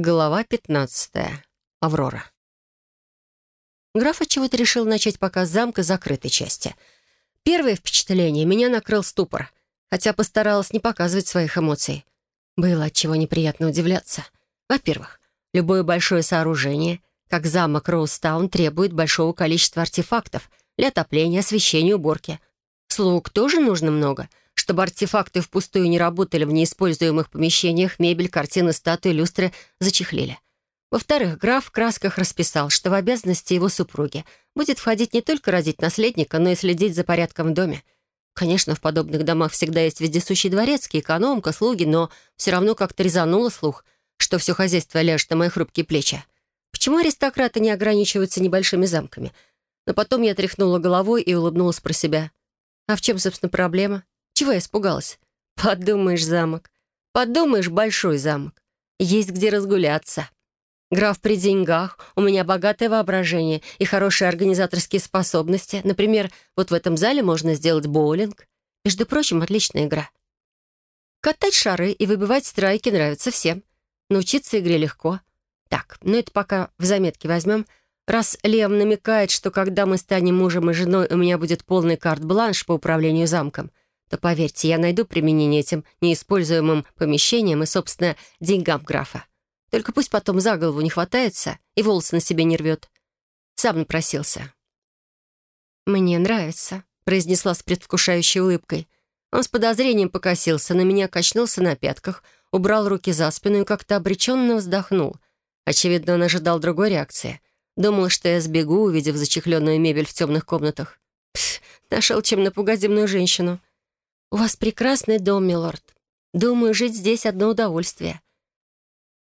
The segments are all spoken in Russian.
Глава 15. Аврора. Граф отчего-то решил начать показ замка закрытой части. Первое впечатление меня накрыл ступор, хотя постаралась не показывать своих эмоций. Было от чего неприятно удивляться. Во-первых, любое большое сооружение, как замок Роустаун, требует большого количества артефактов для отопления, освещения, уборки. Слуг тоже нужно много — чтобы артефакты впустую не работали в неиспользуемых помещениях, мебель, картины, статуи, люстры зачехлили. Во-вторых, граф в красках расписал, что в обязанности его супруги будет входить не только родить наследника, но и следить за порядком в доме. Конечно, в подобных домах всегда есть вездесущий дворецкий, экономка, слуги, но все равно как-то резануло слух, что все хозяйство ляжет на мои хрупкие плечи. Почему аристократы не ограничиваются небольшими замками? Но потом я тряхнула головой и улыбнулась про себя. А в чем, собственно, проблема? Чего я испугалась? Подумаешь, замок. Подумаешь, большой замок. Есть где разгуляться. Граф при деньгах, у меня богатое воображение и хорошие организаторские способности. Например, вот в этом зале можно сделать боулинг. Между прочим, отличная игра. Катать шары и выбивать страйки нравится всем. Научиться игре легко. Так, ну это пока в заметке возьмем. Раз Лем намекает, что когда мы станем мужем и женой, у меня будет полный карт-бланш по управлению замком — то, поверьте, я найду применение этим неиспользуемым помещениям и, собственно, деньгам графа. Только пусть потом за голову не хватается и волосы на себе не рвет. Сам напросился. «Мне нравится», — произнесла с предвкушающей улыбкой. Он с подозрением покосился, на меня качнулся на пятках, убрал руки за спину и как-то обреченно вздохнул. Очевидно, он ожидал другой реакции. Думал, что я сбегу, увидев зачехленную мебель в темных комнатах. Пф, нашел чем напугать земную женщину. «У вас прекрасный дом, милорд. Думаю, жить здесь одно удовольствие».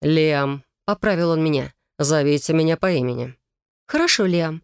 «Лиам», — поправил он меня, — «зовите меня по имени». «Хорошо, Лиам.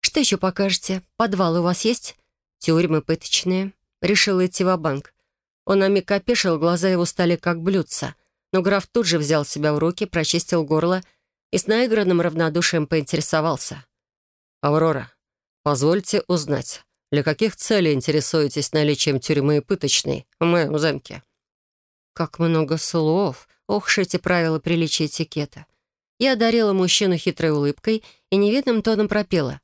Что еще покажете? Подвал у вас есть? Тюрьмы пыточные?» Решил идти в банк Он на миг опешил, глаза его стали как блюдца. Но граф тут же взял себя в руки, прочистил горло и с наигранным равнодушием поинтересовался. «Аврора, позвольте узнать, для каких целей интересуетесь наличием тюрьмы и пыточной в моем замке?» «Как много слов! Ох, ж эти правила приличия этикета!» Я одарила мужчину хитрой улыбкой и невидным тоном пропела.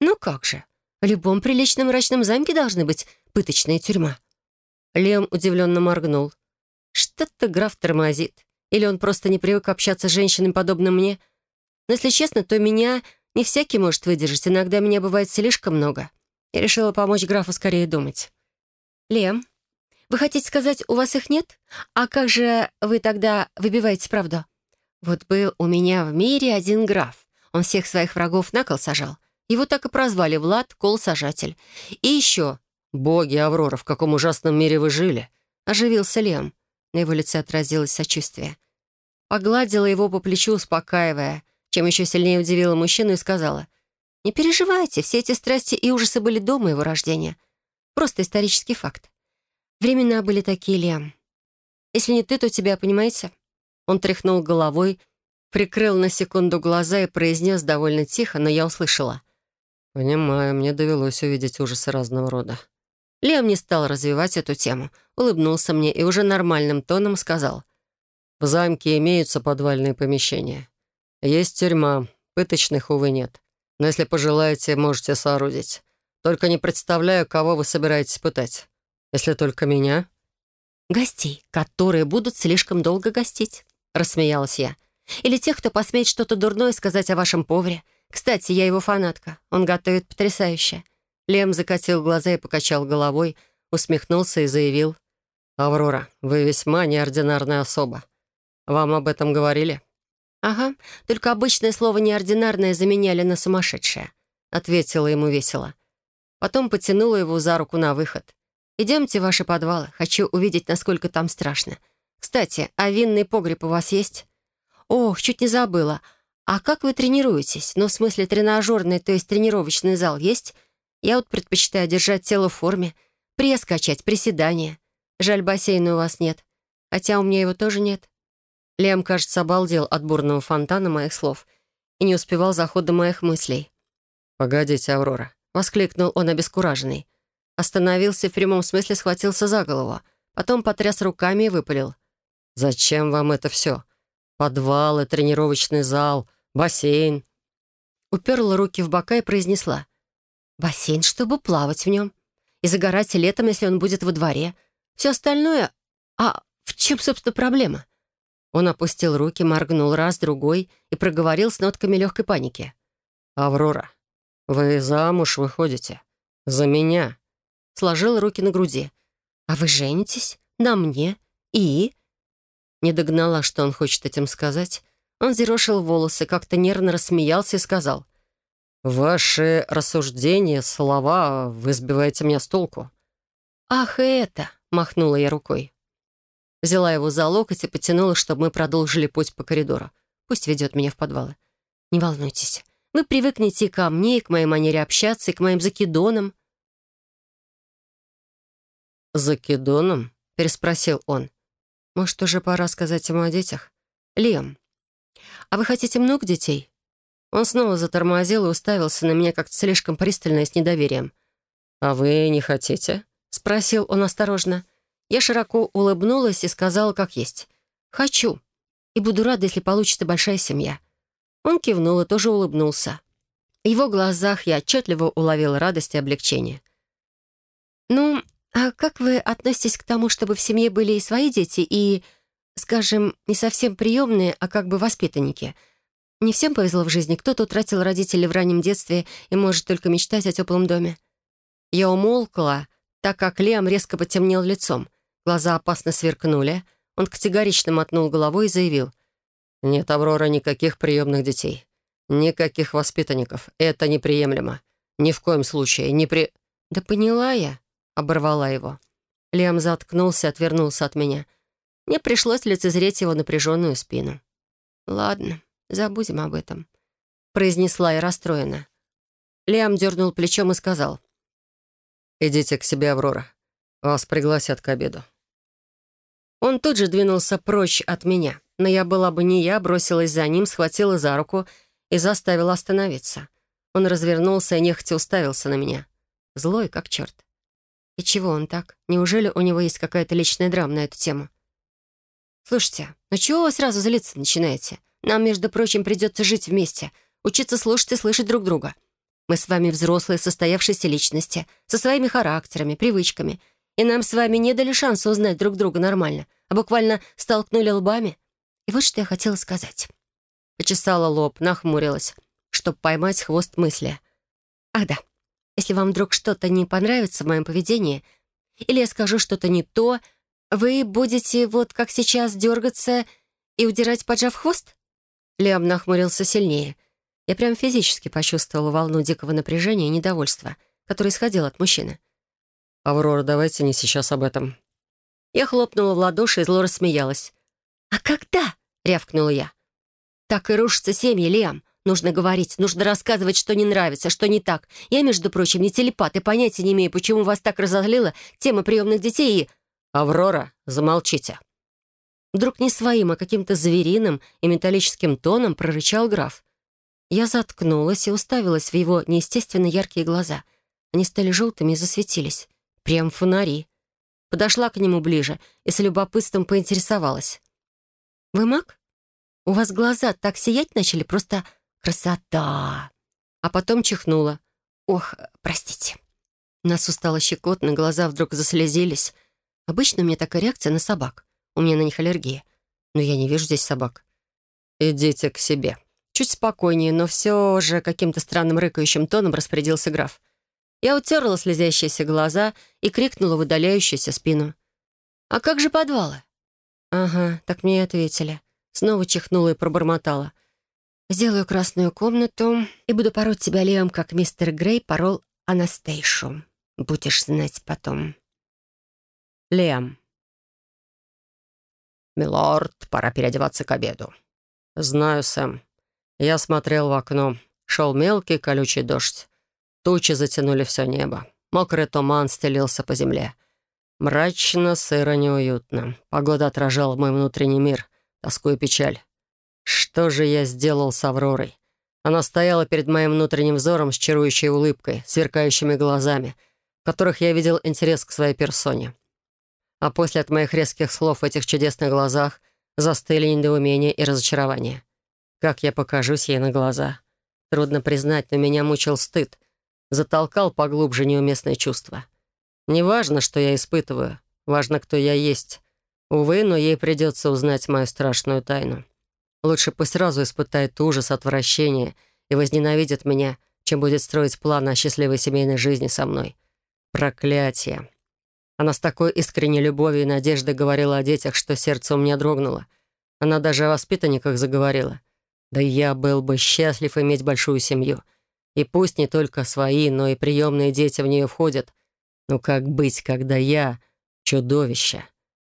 «Ну как же, в любом приличном мрачном замке должны быть пыточная тюрьма». Лем удивленно моргнул. «Что-то граф тормозит. Или он просто не привык общаться с женщинами, подобным мне? Но если честно, то меня не всякий может выдержать. Иногда меня бывает слишком много». Я решила помочь графу скорее думать. «Лем, вы хотите сказать, у вас их нет? А как же вы тогда выбиваете правду?» «Вот был у меня в мире один граф. Он всех своих врагов на кол сажал. Его так и прозвали Влад Кол-сажатель. И еще...» «Боги, Аврора, в каком ужасном мире вы жили?» Оживился Лем. На его лице отразилось сочувствие. Погладила его по плечу, успокаивая, чем еще сильнее удивила мужчину и сказала — не переживайте, все эти страсти и ужасы были до моего рождения. Просто исторический факт. Времена были такие, Лиам. Если не ты, то тебя, понимаете?» Он тряхнул головой, прикрыл на секунду глаза и произнес довольно тихо, но я услышала. «Понимаю, мне довелось увидеть ужасы разного рода». Лиам не стал развивать эту тему, улыбнулся мне и уже нормальным тоном сказал. «В замке имеются подвальные помещения. Есть тюрьма, пыточных, увы, нет. Но если пожелаете, можете соорудить. Только не представляю, кого вы собираетесь пытать. Если только меня». «Гостей, которые будут слишком долго гостить», — рассмеялась я. «Или тех, кто посмеет что-то дурное сказать о вашем поваре. Кстати, я его фанатка. Он готовит потрясающе». Лем закатил глаза и покачал головой, усмехнулся и заявил. «Аврора, вы весьма неординарная особа. Вам об этом говорили?» «Ага, только обычное слово «неординарное» заменяли на «сумасшедшее», — ответила ему весело. Потом потянула его за руку на выход. «Идемте в ваши подвалы. Хочу увидеть, насколько там страшно. Кстати, а винный погреб у вас есть?» «Ох, чуть не забыла. А как вы тренируетесь? Ну, в смысле, тренажерный, то есть тренировочный зал есть? Я вот предпочитаю держать тело в форме, пресс качать, приседания. Жаль, бассейна у вас нет. Хотя у меня его тоже нет. Лем, кажется, обалдел от бурного фонтана моих слов и не успевал за ходом моих мыслей. «Погодите, Аврора», — воскликнул он обескураженный. Остановился в прямом смысле схватился за голову, потом потряс руками и выпалил. «Зачем вам это все? Подвалы, тренировочный зал, бассейн. Уперла руки в бока и произнесла. «Бассейн, чтобы плавать в нем. И загорать летом, если он будет во дворе. Все остальное... А в чем, собственно, проблема?» Он опустил руки, моргнул раз, другой и проговорил с нотками легкой паники. «Аврора, вы замуж выходите. За меня». Сложил руки на груди. «А вы женитесь? На мне? И?» Не догнала, что он хочет этим сказать. Он зерошил волосы, как-то нервно рассмеялся и сказал. «Ваши рассуждения, слова, вы сбиваете меня с толку». «Ах, это!» — махнула я рукой. Взяла его за локоть и потянула, чтобы мы продолжили путь по коридору. Пусть ведет меня в подвалы. Не волнуйтесь. Вы привыкнете ко мне, и к моей манере общаться, и к моим закидонам. «Закидоном?» — переспросил он. «Может, уже пора сказать ему о детях?» «Лем, а вы хотите много детей?» Он снова затормозил и уставился на меня как-то слишком пристально и с недоверием. «А вы не хотите?» — спросил он осторожно. Я широко улыбнулась и сказала, как есть. «Хочу. И буду рада, если получится большая семья». Он кивнул и тоже улыбнулся. В его глазах я отчетливо уловила радость и облегчение. «Ну, а как вы относитесь к тому, чтобы в семье были и свои дети, и, скажем, не совсем приемные, а как бы воспитанники?» Не всем повезло в жизни. Кто-то утратил родителей в раннем детстве и может только мечтать о теплом доме. Я умолкла, так как Лиам резко потемнел лицом. Глаза опасно сверкнули. Он категорично мотнул головой и заявил. «Нет, Аврора, никаких приемных детей. Никаких воспитанников. Это неприемлемо. Ни в коем случае. Не при...» «Да поняла я», — оборвала его. Лиам заткнулся, отвернулся от меня. Мне пришлось лицезреть его напряженную спину. «Ладно, забудем об этом», — произнесла я расстроена. Лиам дернул плечом и сказал. «Идите к себе, Аврора. Вас пригласят к обеду». Он тут же двинулся прочь от меня, но я была бы не я, бросилась за ним, схватила за руку и заставила остановиться. Он развернулся и нехотя уставился на меня. Злой, как черт. И чего он так? Неужели у него есть какая-то личная драма на эту тему? «Слушайте, ну чего вы сразу злиться начинаете? Нам, между прочим, придется жить вместе, учиться слушать и слышать друг друга. Мы с вами взрослые, состоявшиеся личности, со своими характерами, привычками — и нам с вами не дали шанса узнать друг друга нормально, а буквально столкнули лбами. И вот что я хотела сказать. Почесала лоб, нахмурилась, чтобы поймать хвост мысли. Ах да, если вам вдруг что-то не понравится в моем поведении, или я скажу что-то не то, вы будете вот как сейчас дергаться и удирать, поджав хвост? Лиам нахмурился сильнее. Я прям физически почувствовала волну дикого напряжения и недовольства, которое исходило от мужчины. «Аврора, давайте не сейчас об этом». Я хлопнула в ладоши и зло рассмеялась. «А когда?» — рявкнула я. «Так и рушатся семьи, Лиам. Нужно говорить, нужно рассказывать, что не нравится, что не так. Я, между прочим, не телепат и понятия не имею, почему вас так разозлила тема приемных детей и...» «Аврора, замолчите». Вдруг не своим, а каким-то звериным и металлическим тоном прорычал граф. Я заткнулась и уставилась в его неестественно яркие глаза. Они стали желтыми и засветились. Прям фонари. Подошла к нему ближе и с любопытством поинтересовалась. «Вы маг? У вас глаза так сиять начали, просто красота!» А потом чихнула. «Ох, простите». Носу стало щекотно, глаза вдруг заслезились. Обычно у меня такая реакция на собак. У меня на них аллергия. Но я не вижу здесь собак. «Идите к себе». Чуть спокойнее, но все же каким-то странным рыкающим тоном распорядился граф. Я утерла слезящиеся глаза и крикнула в удаляющуюся спину. «А как же подвалы?» «Ага, так мне и ответили». Снова чихнула и пробормотала. «Сделаю красную комнату и буду пороть тебя левым, как мистер Грей порол Анастейшу. Будешь знать потом». Лем. «Милорд, пора переодеваться к обеду». «Знаю, Сэм. Я смотрел в окно. Шел мелкий колючий дождь. Тучи затянули все небо. Мокрый туман стелился по земле. Мрачно, сыро, неуютно. Погода отражала мой внутренний мир, тоску и печаль. Что же я сделал с Авророй? Она стояла перед моим внутренним взором с чарующей улыбкой, сверкающими глазами, в которых я видел интерес к своей персоне. А после от моих резких слов в этих чудесных глазах застыли недоумение и разочарование. Как я покажусь ей на глаза? Трудно признать, но меня мучил стыд. Затолкал поглубже неуместное чувство. Неважно, что я испытываю, важно, кто я есть. Увы, но ей придется узнать мою страшную тайну. Лучше пусть сразу испытает ужас, отвращение и возненавидит меня, чем будет строить план о счастливой семейной жизни со мной. Проклятие. Она с такой искренней любовью и надеждой говорила о детях, что сердце у меня дрогнуло. Она даже о воспитанниках заговорила. Да я был бы счастлив иметь большую семью. И пусть не только свои, но и приемные дети в нее входят. Но как быть, когда я — чудовище?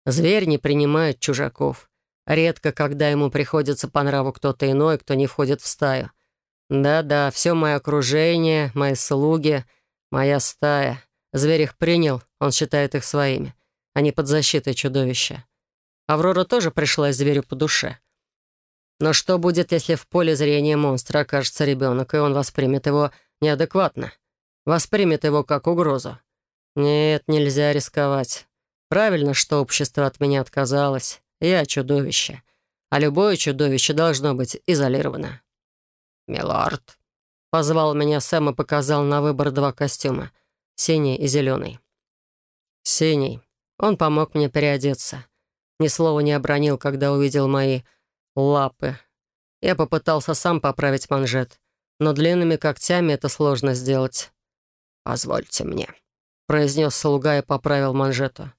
Зверь не принимает чужаков. Редко, когда ему приходится по нраву кто-то иной, кто не входит в стаю. Да-да, все мое окружение, мои слуги, моя стая. Зверь их принял, он считает их своими. Они под защитой чудовища. Аврора тоже пришлась зверю по душе. Но что будет, если в поле зрения монстра окажется ребенок, и он воспримет его неадекватно? Воспримет его как угрозу? Нет, нельзя рисковать. Правильно, что общество от меня отказалось. Я чудовище. А любое чудовище должно быть изолировано. «Милорд», — позвал меня Сэм и показал на выбор два костюма — синий и зеленый. Синий. Он помог мне переодеться. Ни слова не обронил, когда увидел мои лапы. Я попытался сам поправить манжет, но длинными когтями это сложно сделать. «Позвольте мне», — произнес слуга и поправил манжету.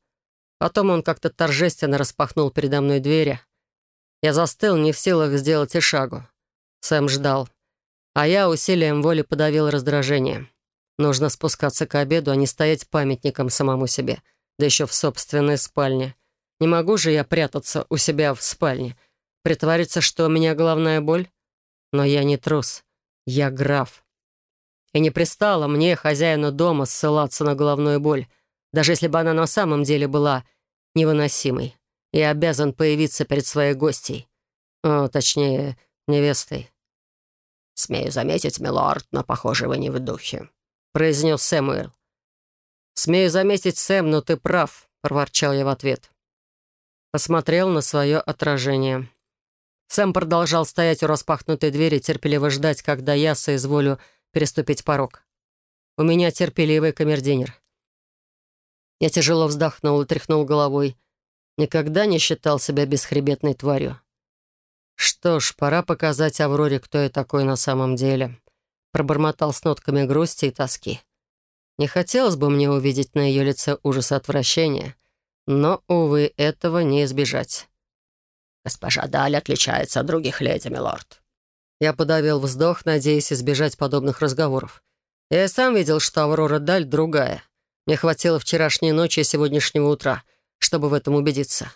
Потом он как-то торжественно распахнул передо мной двери. Я застыл, не в силах сделать и шагу. Сэм ждал. А я усилием воли подавил раздражение. Нужно спускаться к обеду, а не стоять памятником самому себе, да еще в собственной спальне. Не могу же я прятаться у себя в спальне, притвориться, что у меня головная боль. Но я не трус, я граф. И не пристало мне, хозяину дома, ссылаться на головную боль, даже если бы она на самом деле была невыносимой. Я обязан появиться перед своей гостьей. О, точнее, невестой. «Смею заметить, милорд, но, похоже, вы не в духе», — произнес Сэмуэл. «Смею заметить, Сэм, но ты прав», — проворчал я в ответ. Посмотрел на свое отражение. Сэм продолжал стоять у распахнутой двери, терпеливо ждать, когда я соизволю переступить порог. У меня терпеливый камердинер. Я тяжело вздохнул и тряхнул головой. Никогда не считал себя бесхребетной тварью. Что ж, пора показать Авроре, кто я такой на самом деле. Пробормотал с нотками грусти и тоски. Не хотелось бы мне увидеть на ее лице ужас отвращения, но, увы, этого не избежать. «Госпожа Даль отличается от других леди, милорд». Я подавил вздох, надеясь избежать подобных разговоров. Я сам видел, что Аврора Даль другая. Мне хватило вчерашней ночи и сегодняшнего утра, чтобы в этом убедиться.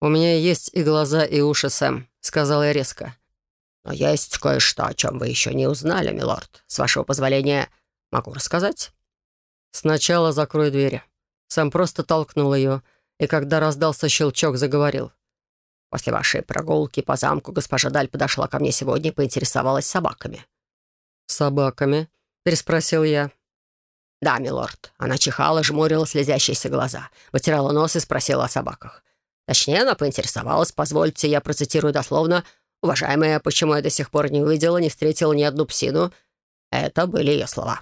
«У меня есть и глаза, и уши, Сэм», — сказал я резко. «Но есть кое-что, о чем вы еще не узнали, милорд. С вашего позволения могу рассказать?» «Сначала закрой двери». Сэм просто толкнул ее, и когда раздался щелчок, заговорил. «После вашей прогулки по замку госпожа Даль подошла ко мне сегодня и поинтересовалась собаками». «Собаками?» — переспросил я. «Да, милорд». Она чихала, жмурила слезящиеся глаза, вытирала нос и спросила о собаках. Точнее, она поинтересовалась, позвольте, я процитирую дословно, «Уважаемая, почему я до сих пор не увидела, не встретила ни одну псину?» Это были ее слова.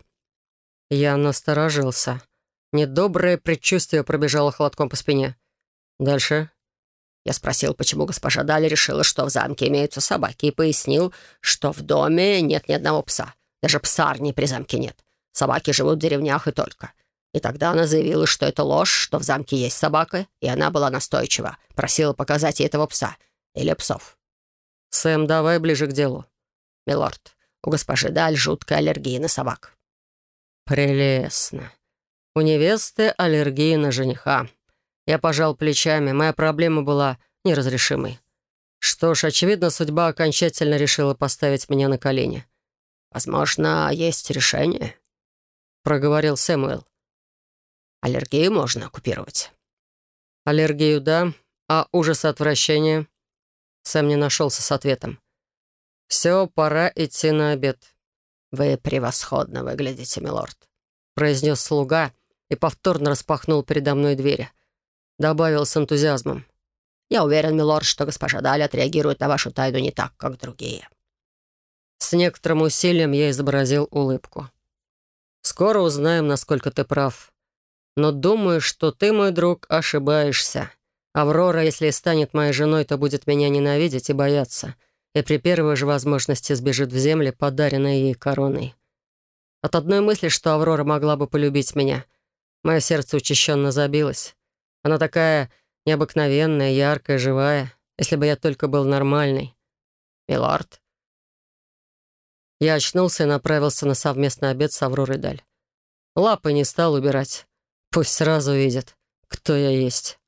Я насторожился. Недоброе предчувствие пробежало холодком по спине. Дальше. Я спросил, почему госпожа Дали решила, что в замке имеются собаки, и пояснил, что в доме нет ни одного пса. Даже псарни при замке нет. Собаки живут в деревнях и только. И тогда она заявила, что это ложь, что в замке есть собака, и она была настойчива. Просила показать ей этого пса. Или псов. «Сэм, давай ближе к делу». «Милорд, у госпожи Даль жуткая аллергия на собак». «Прелестно. У невесты аллергия на жениха. Я пожал плечами. Моя проблема была неразрешимой. Что ж, очевидно, судьба окончательно решила поставить меня на колени. «Возможно, есть решение», — проговорил Сэмуэл. Аллергию можно купировать. Аллергию, да. А ужас и отвращение? Сэм не нашелся с ответом. «Все, пора идти на обед». «Вы превосходно выглядите, милорд», — произнес слуга и повторно распахнул передо мной двери. Добавил с энтузиазмом. Я уверен, милорд, что госпожа Даль отреагирует на вашу тайну не так, как другие». С некоторым усилием я изобразил улыбку. «Скоро узнаем, насколько ты прав. Но думаю, что ты, мой друг, ошибаешься. Аврора, если станет моей женой, то будет меня ненавидеть и бояться, и при первой же возможности сбежит в земли, подаренной ей короной. От одной мысли, что Аврора могла бы полюбить меня, мое сердце учащенно забилось. Она такая необыкновенная, яркая, живая, если бы я только был нормальный. Милард. Я очнулся и направился на совместный обед с Авророй Даль. Лапы не стал убирать. Пусть сразу видят, кто я есть.